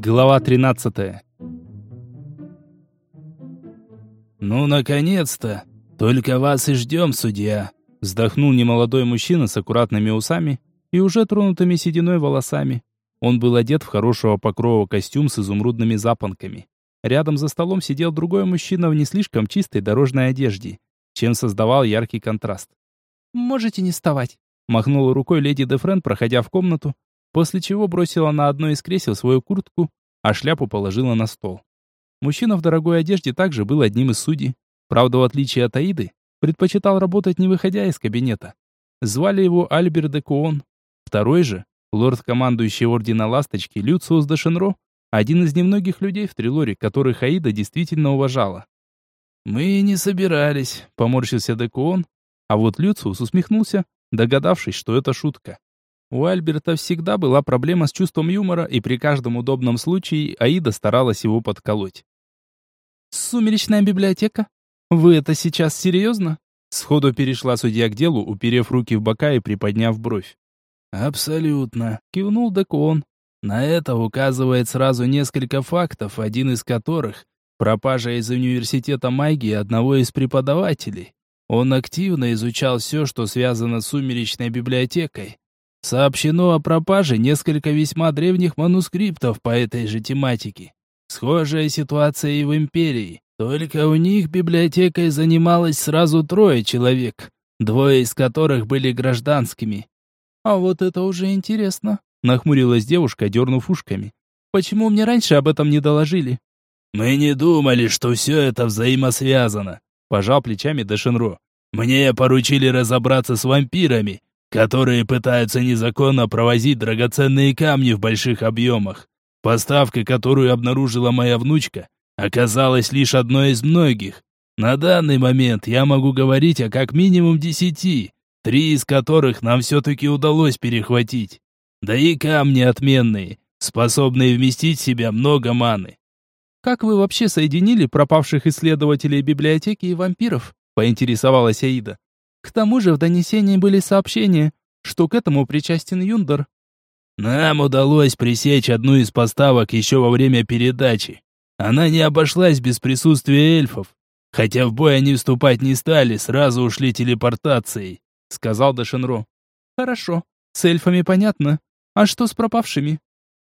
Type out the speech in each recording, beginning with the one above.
Глава 13 «Ну, наконец-то! Только вас и ждем, судья!» Вздохнул немолодой мужчина с аккуратными усами и уже тронутыми сединой волосами. Он был одет в хорошего покрова костюм с изумрудными запонками. Рядом за столом сидел другой мужчина в не слишком чистой дорожной одежде, чем создавал яркий контраст. «Можете не вставать», — махнула рукой леди Дефрен, проходя в комнату, после чего бросила на одно из кресел свою куртку, а шляпу положила на стол. Мужчина в дорогой одежде также был одним из судей. Правда, в отличие от Аиды, предпочитал работать не выходя из кабинета. Звали его Альбер де Куон. Второй же, лорд-командующий Ордена Ласточки Люциус де Шенро, один из немногих людей в Трилоре, которых Аида действительно уважала. «Мы не собирались», — поморщился Декуон, а вот Люциус усмехнулся, догадавшись, что это шутка. У Альберта всегда была проблема с чувством юмора, и при каждом удобном случае Аида старалась его подколоть. «Сумеречная библиотека? Вы это сейчас серьезно?» Сходу перешла судья к делу, уперев руки в бока и приподняв бровь. «Абсолютно», — кивнул Декон. «На это указывает сразу несколько фактов, один из которых — пропажа из университета магии одного из преподавателей. Он активно изучал все, что связано с сумеречной библиотекой, Сообщено о пропаже несколько весьма древних манускриптов по этой же тематике. Схожая ситуация и в Империи. Только у них библиотекой занималось сразу трое человек, двое из которых были гражданскими. «А вот это уже интересно», — нахмурилась девушка, дернув ушками. «Почему мне раньше об этом не доложили?» «Мы не думали, что все это взаимосвязано», — пожал плечами Дешенро. «Мне поручили разобраться с вампирами, которые пытаются незаконно провозить драгоценные камни в больших объемах. Поставка, которую обнаружила моя внучка, оказалась лишь одной из многих. На данный момент я могу говорить о как минимум десяти, три из которых нам все-таки удалось перехватить. Да и камни отменные, способные вместить в себя много маны. «Как вы вообще соединили пропавших исследователей библиотеки и вампиров?» – поинтересовалась Аида. К тому же в донесении были сообщения, что к этому причастен Юндер. Нам удалось пресечь одну из поставок еще во время передачи. Она не обошлась без присутствия эльфов. Хотя в бой они вступать не стали, сразу ушли телепортацией, сказал Дашенро. Хорошо, с эльфами понятно. А что с пропавшими?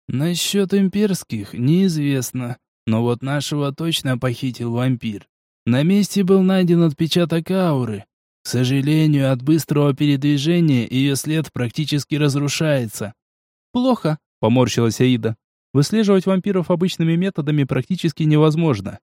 Насчет имперских неизвестно, но вот нашего точно похитил вампир. На месте был найден отпечаток ауры, к сожалению, от быстрого передвижения ее след практически разрушается. Плохо, поморщилась Аида. Выслеживать вампиров обычными методами практически невозможно.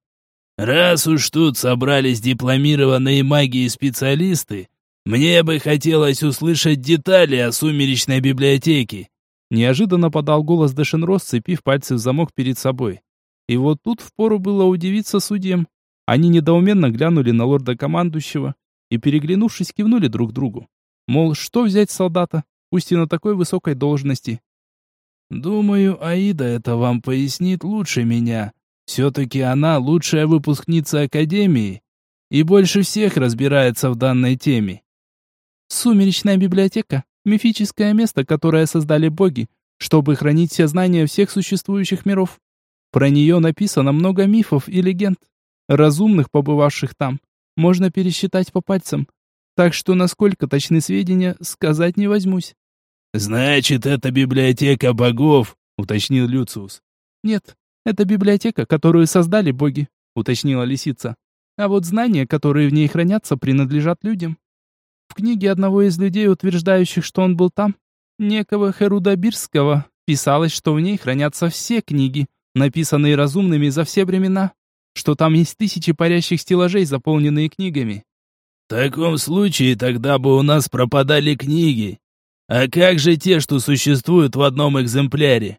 Раз уж тут собрались дипломированные маги и специалисты, мне бы хотелось услышать детали о сумеречной библиотеке. Неожиданно подал голос Дэшенро, сцепив пальцы в замок перед собой. И вот тут впору было удивиться судьям. Они недоуменно глянули на лорда-командующего, и, переглянувшись, кивнули друг другу. Мол, что взять солдата, пусть и на такой высокой должности. «Думаю, Аида это вам пояснит лучше меня. Все-таки она лучшая выпускница Академии и больше всех разбирается в данной теме». «Сумеречная библиотека — мифическое место, которое создали боги, чтобы хранить все знания всех существующих миров. Про нее написано много мифов и легенд, разумных, побывавших там можно пересчитать по пальцам. Так что насколько точны сведения, сказать не возьмусь. «Значит, это библиотека богов», — уточнил Люциус. «Нет, это библиотека, которую создали боги», — уточнила лисица. «А вот знания, которые в ней хранятся, принадлежат людям. В книге одного из людей, утверждающих, что он был там, некого Херуда Бирского, писалось, что в ней хранятся все книги, написанные разумными за все времена что там есть тысячи парящих стеллажей, заполненные книгами. В таком случае тогда бы у нас пропадали книги. А как же те, что существуют в одном экземпляре?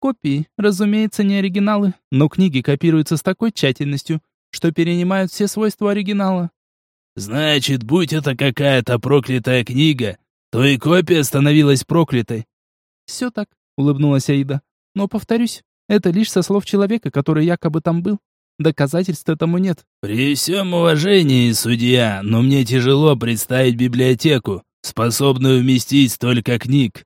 Копии, разумеется, не оригиналы, но книги копируются с такой тщательностью, что перенимают все свойства оригинала. Значит, будь это какая-то проклятая книга, то и копия становилась проклятой. Все так, улыбнулась Аида. Но повторюсь, это лишь со слов человека, который якобы там был. Доказательств этому нет. При всем уважении, судья, но мне тяжело представить библиотеку, способную вместить столько книг.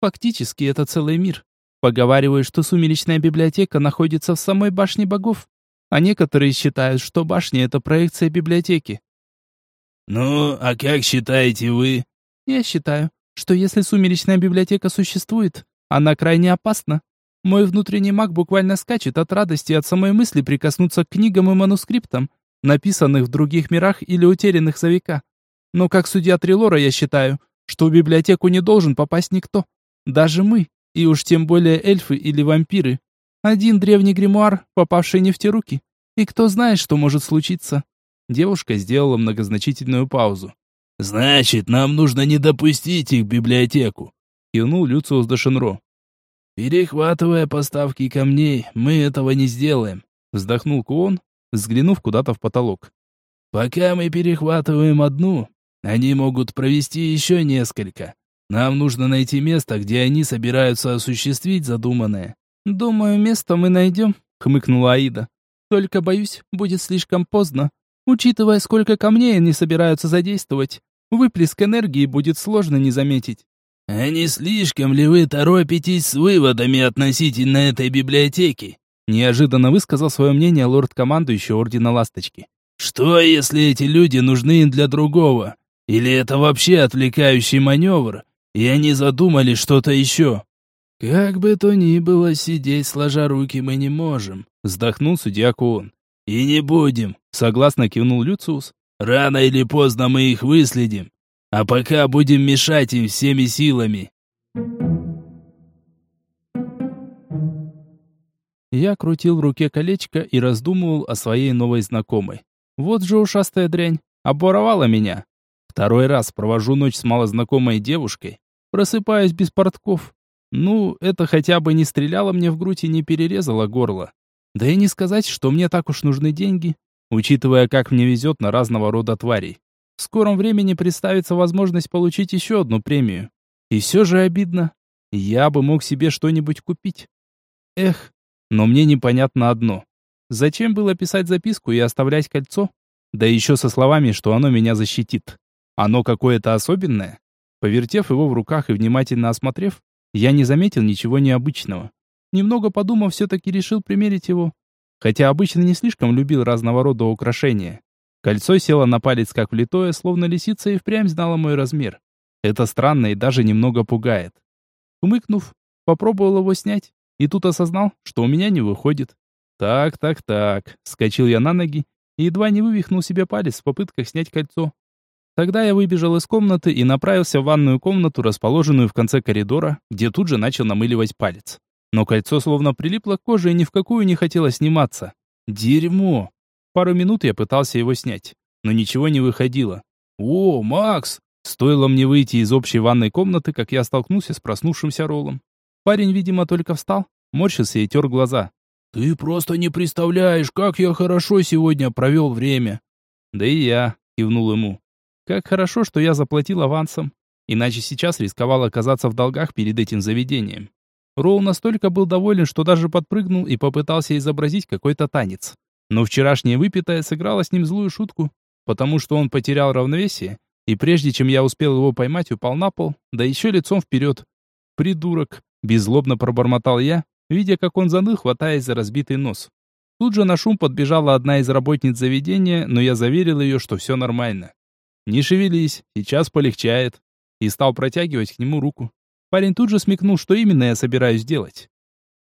Фактически это целый мир. Поговаривают, что сумеречная библиотека находится в самой башне богов, а некоторые считают, что башня — это проекция библиотеки. «Ну, а как считаете вы?» «Я считаю, что если сумеречная библиотека существует, она крайне опасна. Мой внутренний маг буквально скачет от радости от самой мысли прикоснуться к книгам и манускриптам, написанных в других мирах или утерянных за века. Но как судья Трилора я считаю, что в библиотеку не должен попасть никто. Даже мы, и уж тем более эльфы или вампиры. Один древний гримуар, попавший не в те руки. И кто знает, что может случиться. Девушка сделала многозначительную паузу. «Значит, нам нужно не допустить их в библиотеку», — кивнул Люциус Дашенро. «Перехватывая поставки камней, мы этого не сделаем», — вздохнул Куон, взглянув куда-то в потолок. «Пока мы перехватываем одну, они могут провести еще несколько. Нам нужно найти место, где они собираются осуществить задуманное». «Думаю, место мы найдем», — хмыкнула Аида. «Только, боюсь, будет слишком поздно. Учитывая, сколько камней они собираются задействовать, выплеск энергии будет сложно не заметить. «А не слишком ли вы торопитесь с выводами относительно этой библиотеки?» Неожиданно высказал свое мнение лорд-командующий Ордена Ласточки. «Что, если эти люди нужны для другого? Или это вообще отвлекающий маневр, и они задумали что-то еще?» «Как бы то ни было, сидеть сложа руки мы не можем», — вздохнул судья Куон. «И не будем», — согласно кивнул Люциус. «Рано или поздно мы их выследим. А пока будем мешать им всеми силами». Я крутил в руке колечко и раздумывал о своей новой знакомой. Вот же ушастая дрянь, оборовала меня. Второй раз провожу ночь с малознакомой девушкой, просыпаюсь без портков. Ну, это хотя бы не стреляло мне в грудь и не перерезало горло. Да и не сказать, что мне так уж нужны деньги, учитывая, как мне везет на разного рода тварей. В скором времени представится возможность получить еще одну премию. И все же обидно. Я бы мог себе что-нибудь купить. Эх, но мне непонятно одно. Зачем было писать записку и оставлять кольцо? Да еще со словами, что оно меня защитит. Оно какое-то особенное? Повертев его в руках и внимательно осмотрев, я не заметил ничего необычного. Немного подумав, все-таки решил примерить его. Хотя обычно не слишком любил разного рода украшения. Кольцо село на палец как влитое, словно лисица и впрямь знала мой размер. Это странно и даже немного пугает. Умыкнув, попробовал его снять, и тут осознал, что у меня не выходит. Так, так, так. Скочил я на ноги и едва не вывихнул себе палец в попытках снять кольцо. Тогда я выбежал из комнаты и направился в ванную комнату, расположенную в конце коридора, где тут же начал намыливать палец. Но кольцо словно прилипло к коже и ни в какую не хотело сниматься. Дерьмо! Пару минут я пытался его снять, но ничего не выходило. «О, Макс!» Стоило мне выйти из общей ванной комнаты, как я столкнулся с проснувшимся Роллом. Парень, видимо, только встал, морщился и тер глаза. «Ты просто не представляешь, как я хорошо сегодня провел время!» «Да и я», — кивнул ему. «Как хорошо, что я заплатил авансом, иначе сейчас рисковал оказаться в долгах перед этим заведением». Роу настолько был доволен, что даже подпрыгнул и попытался изобразить какой-то танец. Но вчерашнее выпитое сыграло с ним злую шутку, потому что он потерял равновесие, и прежде чем я успел его поймать, упал на пол, да еще лицом вперед. «Придурок!» – беззлобно пробормотал я, видя, как он заныл, хватаясь за разбитый нос. Тут же на шум подбежала одна из работниц заведения, но я заверил ее, что все нормально. «Не шевелись, сейчас полегчает», и стал протягивать к нему руку. Парень тут же смекнул, что именно я собираюсь делать.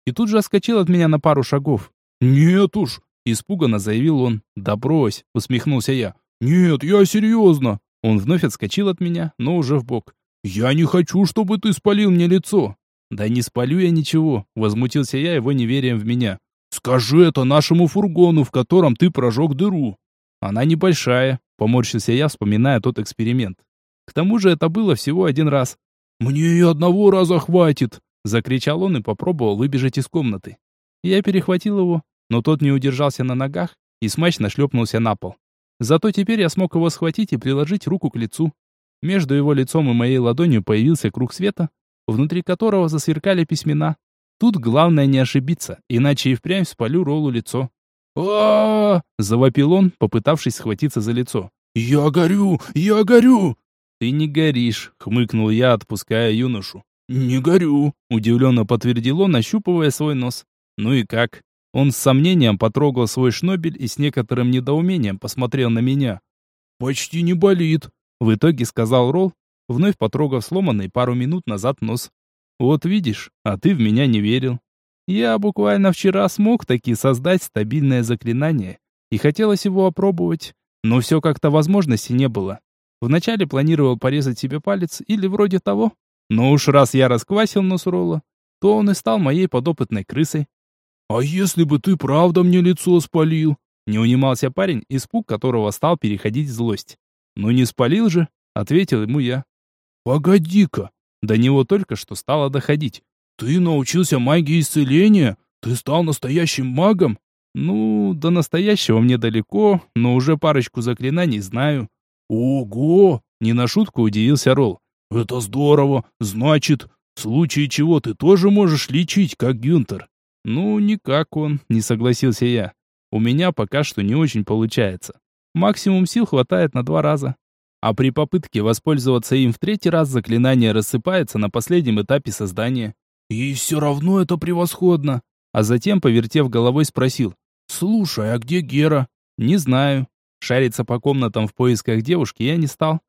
И тут же отскочил от меня на пару шагов. «Нет уж!» – испуганно заявил он. «Да брось!» – усмехнулся я. «Нет, я серьезно!» Он вновь отскочил от меня, но уже в бок. «Я не хочу, чтобы ты спалил мне лицо!» «Да не спалю я ничего!» – возмутился я его неверием в меня. «Скажи это нашему фургону, в котором ты прожег дыру!» «Она небольшая», – поморщился я, вспоминая тот эксперимент. К тому же это было всего один раз, «Мне и одного раза хватит!» Закричал он и попробовал выбежать из комнаты. Я перехватил его, но тот не удержался на ногах и смачно шлепнулся на пол. Зато теперь я смог его схватить и приложить руку к лицу. Между его лицом и моей ладонью появился круг света, внутри которого засверкали письмена. Тут главное не ошибиться, иначе и впрямь спалю Роллу лицо. а завопил он, попытавшись схватиться за лицо. «Я горю! Я горю!» «Ты не горишь», — хмыкнул я, отпуская юношу. «Не горю», — удивленно подтвердил он, ощупывая свой нос. «Ну и как?» Он с сомнением потрогал свой шнобель и с некоторым недоумением посмотрел на меня. «Почти не болит», — в итоге сказал Ролл, вновь потрогав сломанный пару минут назад нос. «Вот видишь, а ты в меня не верил. Я буквально вчера смог таки создать стабильное заклинание, и хотелось его опробовать, но все как-то возможности не было. Вначале планировал порезать себе палец или вроде того, но уж раз я расквасил нос Ролла, то он и стал моей подопытной крысой. «А если бы ты правда мне лицо спалил?» Не унимался парень, испуг которого стал переходить в злость. «Ну не спалил же», — ответил ему я. «Погоди-ка!» До него только что стало доходить. «Ты научился магии исцеления? Ты стал настоящим магом?» «Ну, до настоящего мне далеко, но уже парочку заклинаний знаю». «Ого!» — не на шутку удивился Ролл. «Это здорово! Значит, в случае чего ты тоже можешь лечить, как Гюнтер?» «Ну, не как он», — не согласился я. «У меня пока что не очень получается. Максимум сил хватает на два раза. А при попытке воспользоваться им в третий раз заклинание рассыпается на последнем этапе создания. И все равно это превосходно. А затем, повертев головой, спросил. «Слушай, а где Гера?» «Не знаю. Шариться по комнатам в поисках девушки я не стал.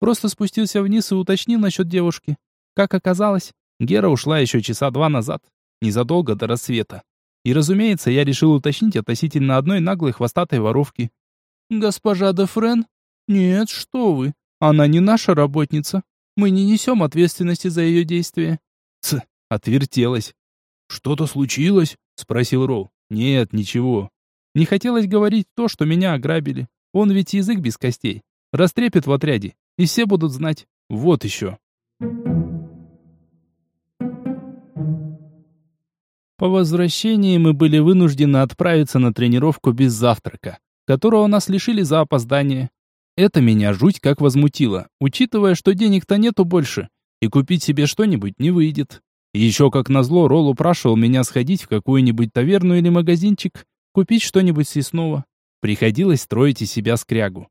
Просто спустился вниз и уточнил насчет девушки. Как оказалось, Гера ушла еще часа два назад, незадолго до рассвета. И, разумеется, я решил уточнить относительно одной наглой хвостатой воровки. «Госпожа де Френ?» «Нет, что вы. Она не наша работница. Мы не несем ответственности за ее действия». «Ц!» — отвертелась. «Что-то случилось?» — спросил Роу. «Нет, ничего. Не хотелось говорить то, что меня ограбили. Он ведь язык без костей. Растрепет в отряде, и все будут знать. Вот еще». По возвращении мы были вынуждены отправиться на тренировку без завтрака, которого нас лишили за опоздание. Это меня жуть как возмутило, учитывая, что денег-то нету больше, и купить себе что-нибудь не выйдет. Еще как назло, Ролл упрашивал меня сходить в какую-нибудь таверну или магазинчик, купить что-нибудь съестного. Приходилось строить из себя скрягу.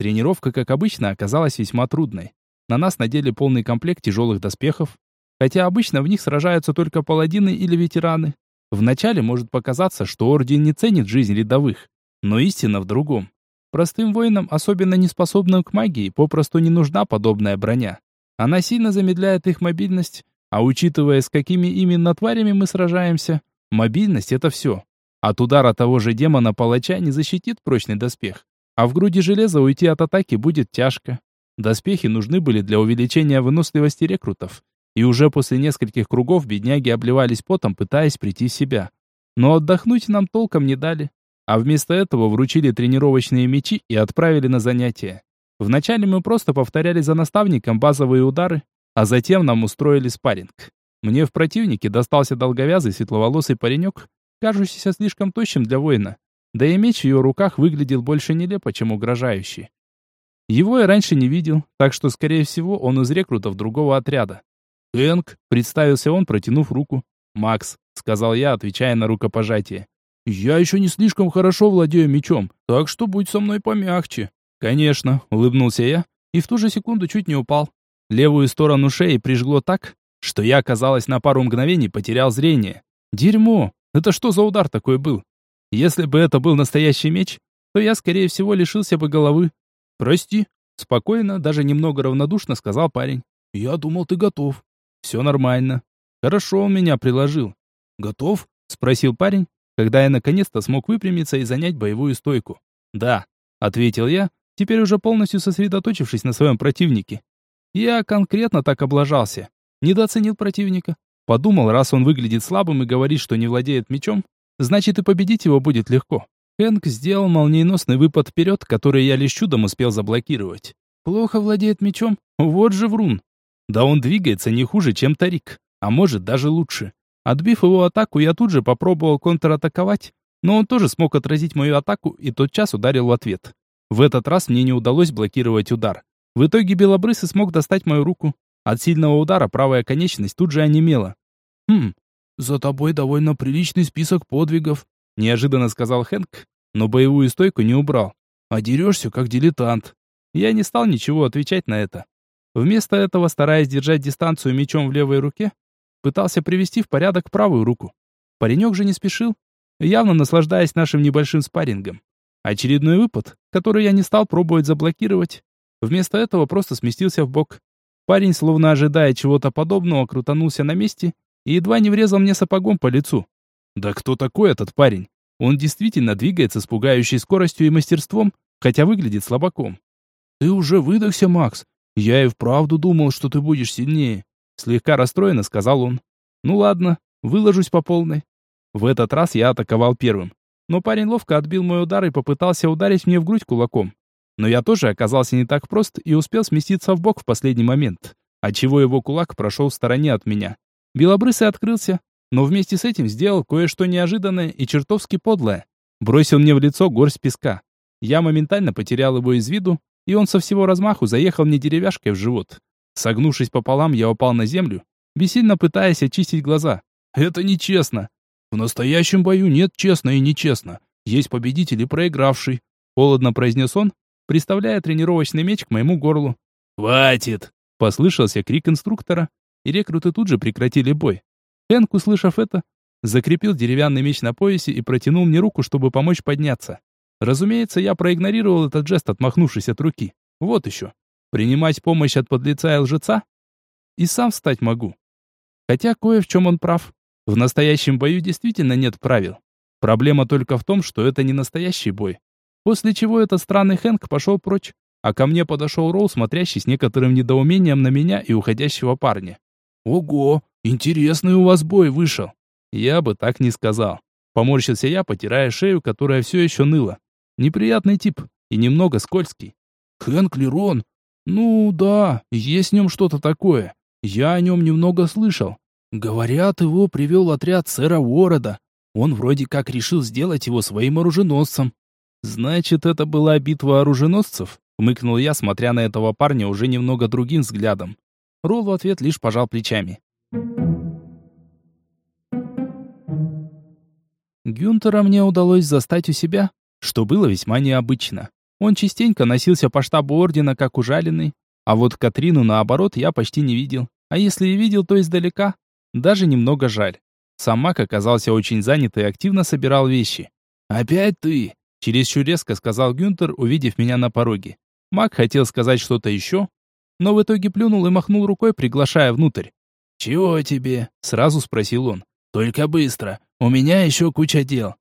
Тренировка, как обычно, оказалась весьма трудной. На нас надели полный комплект тяжелых доспехов, хотя обычно в них сражаются только паладины или ветераны. Вначале может показаться, что Орден не ценит жизнь рядовых, но истина в другом. Простым воинам, особенно неспособным к магии, попросту не нужна подобная броня. Она сильно замедляет их мобильность, а учитывая, с какими именно тварями мы сражаемся, мобильность — это все. От удара того же демона-палача не защитит прочный доспех, а в груди железа уйти от атаки будет тяжко. Доспехи нужны были для увеличения выносливости рекрутов, и уже после нескольких кругов бедняги обливались потом, пытаясь прийти в себя. Но отдохнуть нам толком не дали, а вместо этого вручили тренировочные мечи и отправили на занятия. Вначале мы просто повторяли за наставником базовые удары, а затем нам устроили спарринг. Мне в противнике достался долговязый светловолосый паренек, кажущийся слишком тощим для воина. Да и меч в его руках выглядел больше нелепо, чем угрожающий. Его я раньше не видел, так что, скорее всего, он из рекрутов другого отряда. «Энк», — представился он, протянув руку. «Макс», — сказал я, отвечая на рукопожатие. «Я еще не слишком хорошо владею мечом, так что будь со мной помягче». «Конечно», — улыбнулся я, и в ту же секунду чуть не упал. Левую сторону шеи прижгло так, что я, казалось, на пару мгновений потерял зрение. Дерьмо! Это что за удар такой был? Если бы это был настоящий меч, то я, скорее всего, лишился бы головы. «Прости», — спокойно, даже немного равнодушно сказал парень. «Я думал, ты готов». «Все нормально». «Хорошо он меня приложил». «Готов?» — спросил парень, когда я наконец-то смог выпрямиться и занять боевую стойку. «Да», — ответил я, теперь уже полностью сосредоточившись на своем противнике. Я конкретно так облажался. Недооценил противника. Подумал, раз он выглядит слабым и говорит, что не владеет мечом, значит и победить его будет легко. Хэнк сделал молниеносный выпад вперед, который я лишь чудом успел заблокировать. Плохо владеет мечом? Вот же врун. Да он двигается не хуже, чем Тарик, а может даже лучше. Отбив его атаку, я тут же попробовал контратаковать, но он тоже смог отразить мою атаку и тотчас ударил в ответ. В этот раз мне не удалось блокировать удар. В итоге Белобрысый смог достать мою руку. От сильного удара правая конечность тут же онемела. «Хм, за тобой довольно приличный список подвигов», неожиданно сказал Хэнк, но боевую стойку не убрал. «А дерешься, как дилетант». Я не стал ничего отвечать на это. Вместо этого, стараясь держать дистанцию мечом в левой руке, пытался привести в порядок правую руку. Паренек же не спешил, явно наслаждаясь нашим небольшим спаррингом. Очередной выпад, который я не стал пробовать заблокировать, вместо этого просто сместился в бок. Парень, словно ожидая чего-то подобного, крутанулся на месте и едва не врезал мне сапогом по лицу. Да кто такой этот парень? Он действительно двигается с пугающей скоростью и мастерством, хотя выглядит слабаком. «Ты уже выдохся, Макс. Я и вправду думал, что ты будешь сильнее», — слегка расстроенно сказал он. «Ну ладно, выложусь по полной». В этот раз я атаковал первым. Но парень ловко отбил мой удар и попытался ударить мне в грудь кулаком. Но я тоже оказался не так прост и успел сместиться в бок в последний момент, отчего его кулак прошел в стороне от меня. Белобрысый открылся, но вместе с этим сделал кое-что неожиданное и чертовски подлое. Бросил мне в лицо горсть песка. Я моментально потерял его из виду, и он со всего размаху заехал мне деревяшкой в живот. Согнувшись пополам, я упал на землю, бессильно пытаясь очистить глаза. Это нечестно. В настоящем бою нет честно и нечестно. Есть победитель и проигравший, холодно произнес он, приставляя тренировочный меч к моему горлу. Хватит, послышался крик инструктора, и рекруты тут же прекратили бой. Хэнк, услышав это, закрепил деревянный меч на поясе и протянул мне руку, чтобы помочь подняться. Разумеется, я проигнорировал этот жест, отмахнувшись от руки. Вот еще. Принимать помощь от подлеца и лжеца? И сам встать могу. Хотя кое в чем он прав. В настоящем бою действительно нет правил. Проблема только в том, что это не настоящий бой. После чего этот странный Хэнк пошел прочь, а ко мне подошел Роу, смотрящий с некоторым недоумением на меня и уходящего парня. «Ого, интересный у вас бой вышел!» Я бы так не сказал. Поморщился я, потирая шею, которая все еще ныла. Неприятный тип и немного скользкий. Хэнк Лерон? Ну да, есть в нем что-то такое. Я о нем немного слышал. Говорят, его привел отряд сэра Уорреда. Он вроде как решил сделать его своим оруженосцем. Значит, это была битва оруженосцев? Хмыкнул я, смотря на этого парня уже немного другим взглядом. Ролл в ответ лишь пожал плечами. Гюнтера мне удалось застать у себя, что было весьма необычно. Он частенько носился по штабу ордена как ужаленный, а вот Катрину, наоборот, я почти не видел. А если и видел, то издалека. Даже немного жаль. Сам Мак оказался очень занят и активно собирал вещи. «Опять ты?» – чересчур резко сказал Гюнтер, увидев меня на пороге. Мак хотел сказать что-то еще, но в итоге плюнул и махнул рукой, приглашая внутрь. «Чего тебе?» – сразу спросил он. «Только быстро. У меня еще куча дел».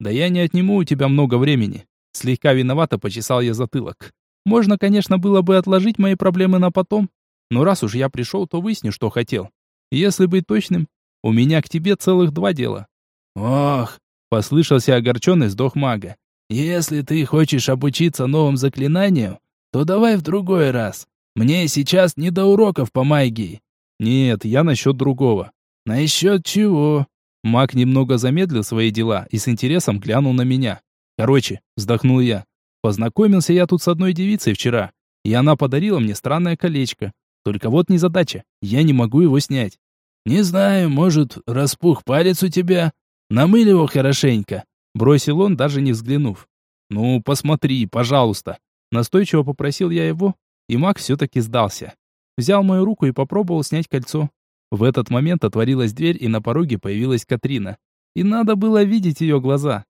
«Да я не отниму у тебя много времени». Слегка виновато почесал я затылок. «Можно, конечно, было бы отложить мои проблемы на потом, но раз уж я пришел, то выясню, что хотел. Если быть точным, у меня к тебе целых два дела». «Ох!» — послышался огорченный вздох мага. «Если ты хочешь обучиться новым заклинаниям, то давай в другой раз. Мне сейчас не до уроков по магии». «Нет, я насчет другого». «Насчет чего?» Маг немного замедлил свои дела и с интересом глянул на меня. «Короче», — вздохнул я, — «познакомился я тут с одной девицей вчера, и она подарила мне странное колечко. Только вот незадача, я не могу его снять. Не знаю, может, распух палец у тебя? Намыль его хорошенько. Бросил он, даже не взглянув. Ну, посмотри, пожалуйста. Настойчиво попросил я его, и маг все-таки сдался. Взял мою руку и попробовал снять кольцо. В этот момент отворилась дверь, и на пороге появилась Катрина. И надо было видеть ее глаза.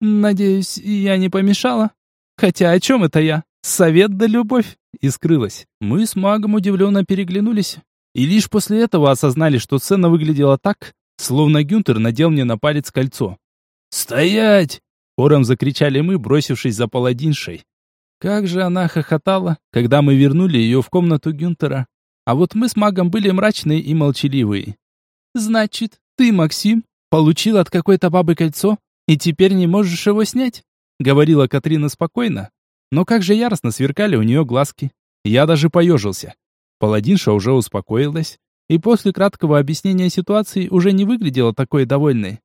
«Надеюсь, я не помешала? Хотя о чем это я? Совет да любовь!» И скрылась. Мы с магом удивленно переглянулись. И лишь после этого осознали, что сцена выглядела так, словно Гюнтер надел мне на палец кольцо. «Стоять!» Хором закричали мы, бросившись за паладиншей. Как же она хохотала, когда мы вернули ее в комнату Гюнтера. А вот мы с магом были мрачные и молчаливые. «Значит, ты, Максим, получил от какой-то бабы кольцо и теперь не можешь его снять?» Говорила Катрина спокойно, но как же яростно сверкали у нее глазки. Я даже поежился. Паладинша уже успокоилась, и после краткого объяснения ситуации уже не выглядела такой довольной.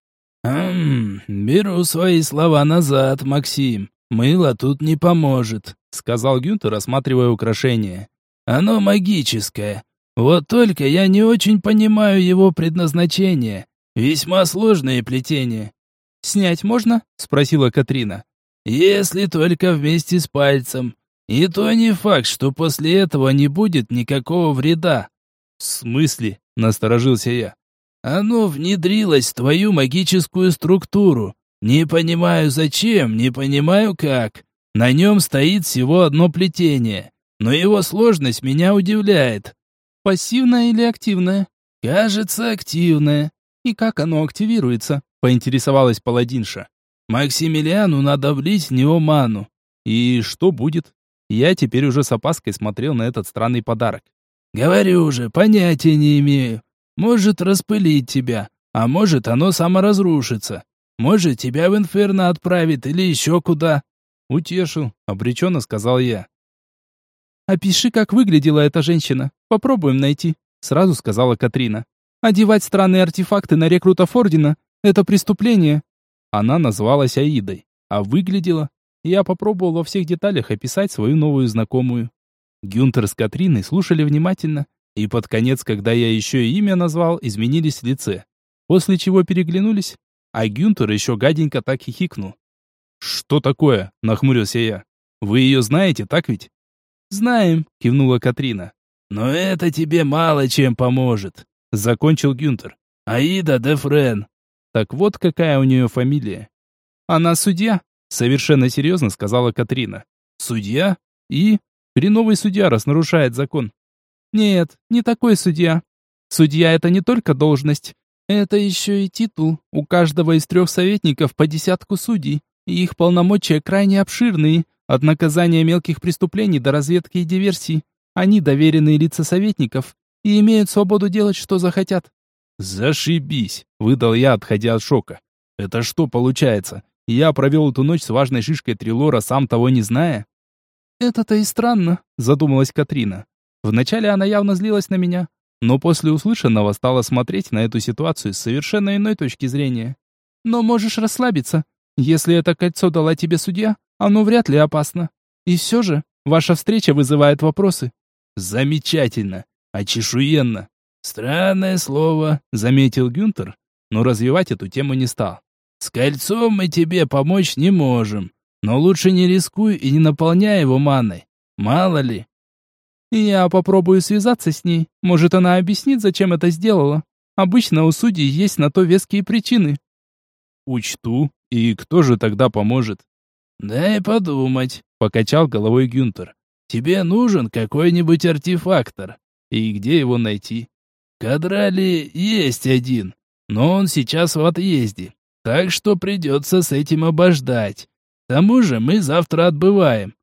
«Хм, беру свои слова назад, Максим. Мыло тут не поможет», — сказал Гюнтер, рассматривая украшение. «Оно магическое. Вот только я не очень понимаю его предназначение. Весьма сложное плетение». «Снять можно?» — спросила Катрина. Если только вместе с пальцем. И то не факт, что после этого не будет никакого вреда. В смысле? Насторожился я. Оно внедрилось в твою магическую структуру. Не понимаю зачем, не понимаю как. На нем стоит всего одно плетение, но его сложность меня удивляет. Пассивное или активное? Кажется, активное. И как оно активируется? Поинтересовалась паладинша. Максимилиану надо влить в него ману. И что будет? Я теперь уже с опаской смотрел на этот странный подарок. Говорю же, понятия не имею. Может распылить тебя, а может оно саморазрушится. Может тебя в инферно отправит или еще куда. Утешил, обреченно сказал я. «Опиши, как выглядела эта женщина. Попробуем найти», — сразу сказала Катрина. «Одевать странные артефакты на рекрутов Ордена — это преступление». Она называлась Аидой, а выглядела... Я попробовал во всех деталях описать свою новую знакомую. Гюнтер с Катриной слушали внимательно, и под конец, когда я еще и имя назвал, изменились в лице. После чего переглянулись, а Гюнтер еще гаденько так хихикнул. «Что такое?» – нахмурился я. «Вы ее знаете, так ведь?» «Знаем», – кивнула Катрина. «Но это тебе мало чем поможет», – закончил Гюнтер. «Аида де Френ». Так вот какая у нее фамилия. «Она судья», – совершенно серьезно сказала Катрина. «Судья? И? Хреновый судья, раз нарушает закон». «Нет, не такой судья. Судья – это не только должность. Это еще и титул. У каждого из трех советников по десятку судей. И их полномочия крайне обширные, от наказания мелких преступлений до разведки и диверсий. Они доверенные лица советников и имеют свободу делать, что захотят. «Зашибись!» — выдал я, отходя от шока. «Это что получается? Я провел эту ночь с важной шишкой Трилора, сам того не зная?» «Это-то и странно», — задумалась Катрина. Вначале она явно злилась на меня, но после услышанного стала смотреть на эту ситуацию с совершенно иной точки зрения. «Но можешь расслабиться. Если это кольцо дала тебе судья, оно вряд ли опасно. И все же, ваша встреча вызывает вопросы». «Замечательно! Очешуенно!» «Странное слово», — заметил Гюнтер, но развивать эту тему не стал. «С кольцом мы тебе помочь не можем, но лучше не рискуй и не наполняй его маной. Мало ли». «Я попробую связаться с ней. Может, она объяснит, зачем это сделала. Обычно у судей есть на то веские причины». «Учту. И кто же тогда поможет?» «Дай подумать», — покачал головой Гюнтер. «Тебе нужен какой-нибудь артефактор. И где его найти?» «Кадрали есть один, но он сейчас в отъезде, так что придется с этим обождать. К тому же мы завтра отбываем».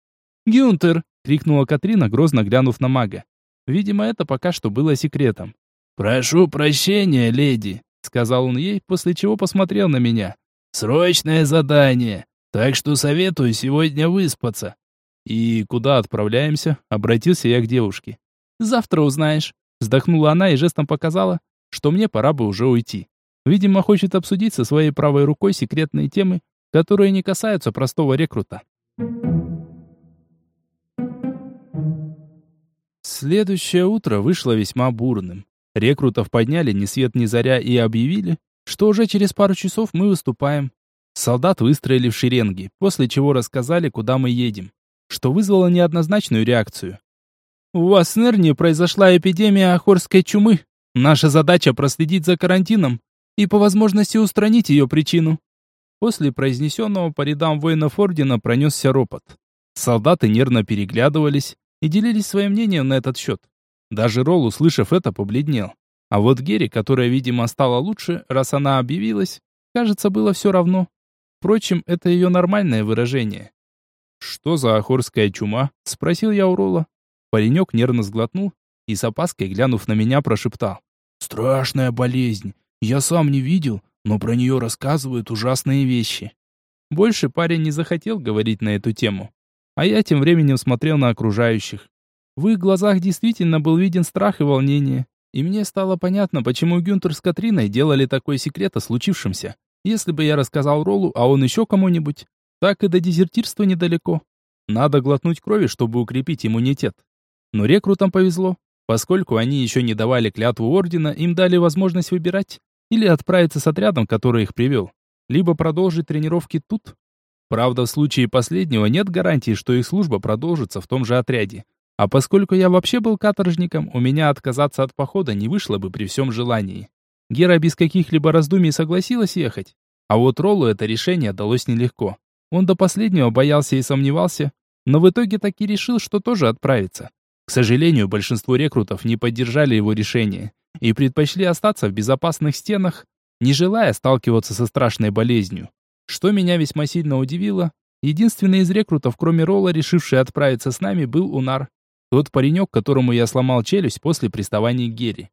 «Гюнтер!» — крикнула Катрина, грозно глянув на мага. Видимо, это пока что было секретом. «Прошу прощения, леди», — сказал он ей, после чего посмотрел на меня. «Срочное задание, так что советую сегодня выспаться». «И куда отправляемся?» — обратился я к девушке. «Завтра узнаешь», — вздохнула она и жестом показала, что мне пора бы уже уйти. Видимо, хочет обсудить со своей правой рукой секретные темы, которые не касаются простого рекрута. Следующее утро вышло весьма бурным. Рекрутов подняли ни свет ни заря и объявили, что уже через пару часов мы выступаем. Солдат выстроили в шеренги, после чего рассказали, куда мы едем, что вызвало неоднозначную реакцию. «У вас с Нерни произошла эпидемия ахорской чумы. Наша задача проследить за карантином и по возможности устранить ее причину». После произнесенного по рядам воинов Ордена пронесся ропот. Солдаты нервно переглядывались и делились своим мнением на этот счет. Даже Ролл, услышав это, побледнел. А вот Герри, которая, видимо, стала лучше, раз она объявилась, кажется, было все равно. Впрочем, это ее нормальное выражение. «Что за охорская чума?» — спросил я у Ролла. Паренек нервно сглотнул и с опаской, глянув на меня, прошептал. «Страшная болезнь. Я сам не видел, но про нее рассказывают ужасные вещи». Больше парень не захотел говорить на эту тему. А я тем временем смотрел на окружающих. В их глазах действительно был виден страх и волнение. И мне стало понятно, почему Гюнтер с Катриной делали такой секрет о случившемся. Если бы я рассказал Роллу, а он еще кому-нибудь, так и до дезертирства недалеко. Надо глотнуть крови, чтобы укрепить иммунитет. Но рекрутам повезло. Поскольку они еще не давали клятву ордена, им дали возможность выбирать или отправиться с отрядом, который их привел, либо продолжить тренировки тут. Правда, в случае последнего нет гарантии, что их служба продолжится в том же отряде. А поскольку я вообще был каторжником, у меня отказаться от похода не вышло бы при всем желании. Гера без каких-либо раздумий согласилась ехать. А вот Роллу это решение далось нелегко. Он до последнего боялся и сомневался, но в итоге таки решил, что тоже отправится. К сожалению, большинство рекрутов не поддержали его решение и предпочли остаться в безопасных стенах, не желая сталкиваться со страшной болезнью. Что меня весьма сильно удивило, единственный из рекрутов, кроме Ролла, решивший отправиться с нами, был Унар. Тот паренек, которому я сломал челюсть после приставания к Гере.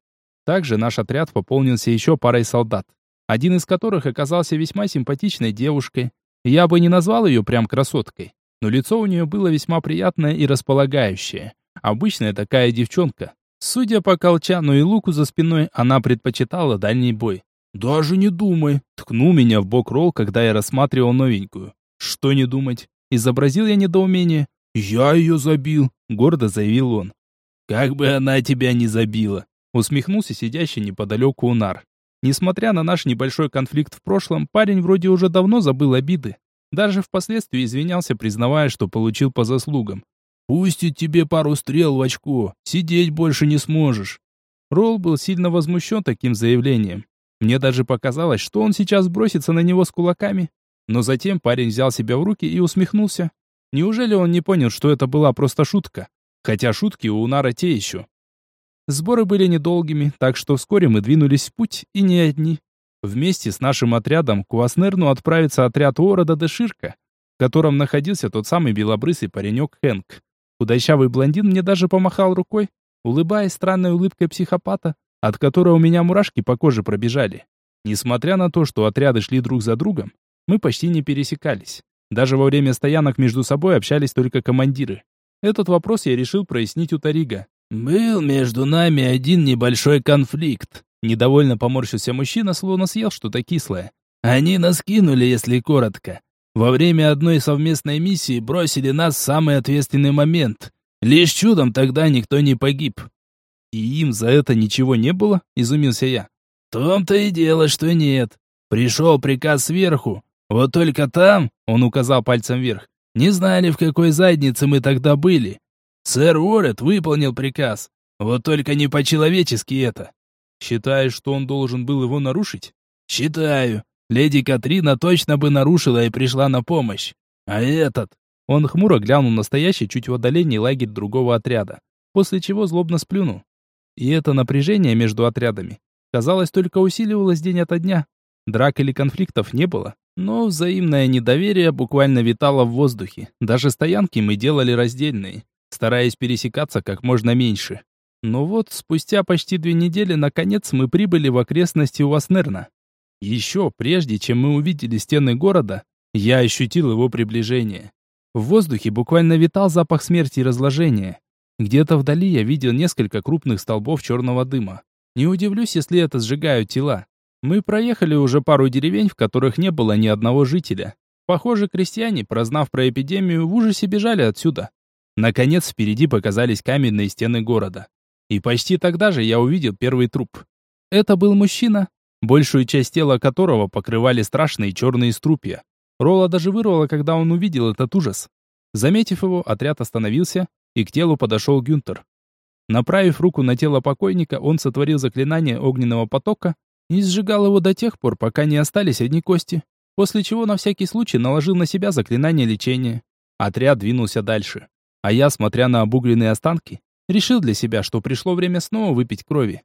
Также наш отряд пополнился еще парой солдат, один из которых оказался весьма симпатичной девушкой. Я бы не назвал ее прям красоткой, но лицо у нее было весьма приятное и располагающее. Обычная такая девчонка. Судя по колчану и луку за спиной, она предпочитала дальний бой. «Даже не думай!» — ткнул меня в бок Ролл, когда я рассматривал новенькую. «Что не думать?» Изобразил я недоумение. «Я ее забил», — гордо заявил он. «Как бы она тебя не забила!» Усмехнулся сидящий неподалеку Унар. Несмотря на наш небольшой конфликт в прошлом, парень вроде уже давно забыл обиды. Даже впоследствии извинялся, признавая, что получил по заслугам. «Пустит тебе пару стрел в очко, сидеть больше не сможешь». Ролл был сильно возмущен таким заявлением. Мне даже показалось, что он сейчас бросится на него с кулаками. Но затем парень взял себя в руки и усмехнулся. Неужели он не понял, что это была просто шутка? Хотя шутки у Унара те еще. Сборы были недолгими, так что вскоре мы двинулись в путь, и не одни. Вместе с нашим отрядом к Уаснерну отправится отряд Уорода Деширка, в котором находился тот самый белобрысый паренек Хэнк. Худощавый блондин мне даже помахал рукой, улыбаясь странной улыбкой психопата, от которой у меня мурашки по коже пробежали. Несмотря на то, что отряды шли друг за другом, мы почти не пересекались. Даже во время стоянок между собой общались только командиры. Этот вопрос я решил прояснить у Тарига. «Был между нами один небольшой конфликт», — недовольно поморщился мужчина, словно съел что-то кислое. «Они нас кинули, если коротко. Во время одной совместной миссии бросили нас в самый ответственный момент. Лишь чудом тогда никто не погиб. «И им за это ничего не было?» – изумился я. «В том-то и дело, что нет. Пришел приказ сверху. Вот только там, — он указал пальцем вверх, — не знали, в какой заднице мы тогда были. Сэр Уоррет выполнил приказ. Вот только не по-человечески это. Считаешь, что он должен был его нарушить? Считаю. Леди Катрина точно бы нарушила и пришла на помощь. А этот... Он хмуро глянул на стоящий чуть в отдалении лагерь другого отряда, после чего злобно сплюнул. И это напряжение между отрядами, казалось, только усиливалось день ото дня. Драк или конфликтов не было, но взаимное недоверие буквально витало в воздухе. Даже стоянки мы делали раздельные, стараясь пересекаться как можно меньше. Но вот спустя почти две недели наконец мы прибыли в окрестности Уаснерна. Еще прежде, чем мы увидели стены города, я ощутил его приближение. В воздухе буквально витал запах смерти и разложения. Где-то вдали я видел несколько крупных столбов черного дыма. Не удивлюсь, если это сжигают тела. Мы проехали уже пару деревень, в которых не было ни одного жителя. Похоже, крестьяне, прознав про эпидемию, в ужасе бежали отсюда. Наконец, впереди показались каменные стены города. И почти тогда же я увидел первый труп. Это был мужчина, большую часть тела которого покрывали страшные черные струпья. Ролла даже вырвало, когда он увидел этот ужас. Заметив его, отряд остановился, и к телу подошел Гюнтер. Направив руку на тело покойника, он сотворил заклинание огненного потока и сжигал его до тех пор, пока не остались одни кости, после чего на всякий случай наложил на себя заклинание лечения. Отряд двинулся дальше. А я, смотря на обугленные останки, решил для себя, что пришло время снова выпить крови.